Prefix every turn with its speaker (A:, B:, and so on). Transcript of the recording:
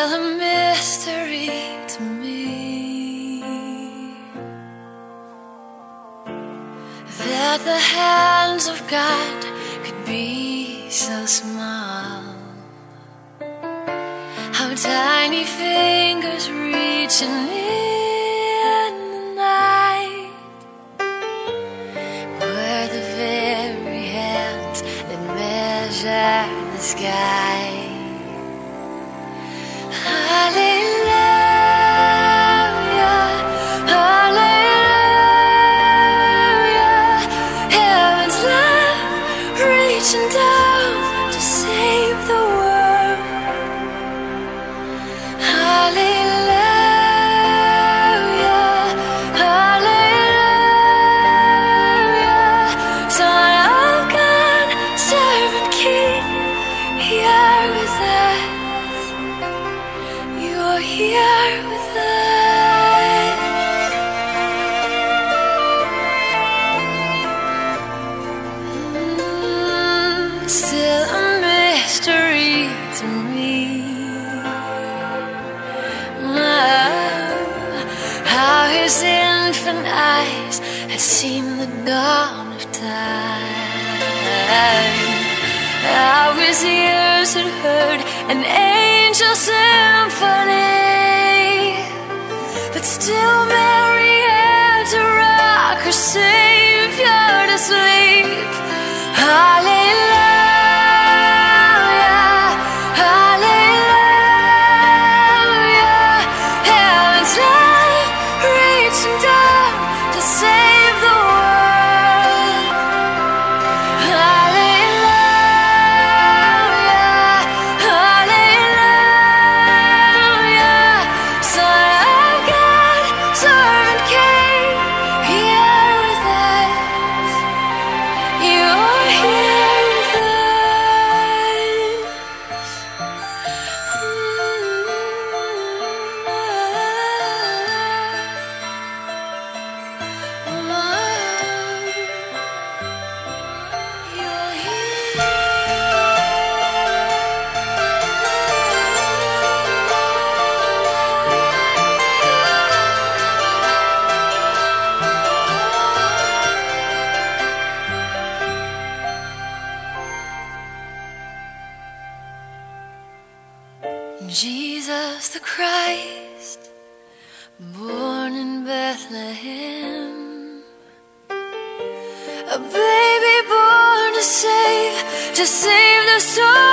A: Still a mystery to me that the hands of God could be so small. How tiny fingers reaching in reaching down to save the world. His infant eyes had seen the dawn of time. How his ears had heard an angel symphony. But still Mary had to rock her Savior to sleep. Hallelujah, Jesus the Christ, born in Bethlehem, a baby born to save, to save the men.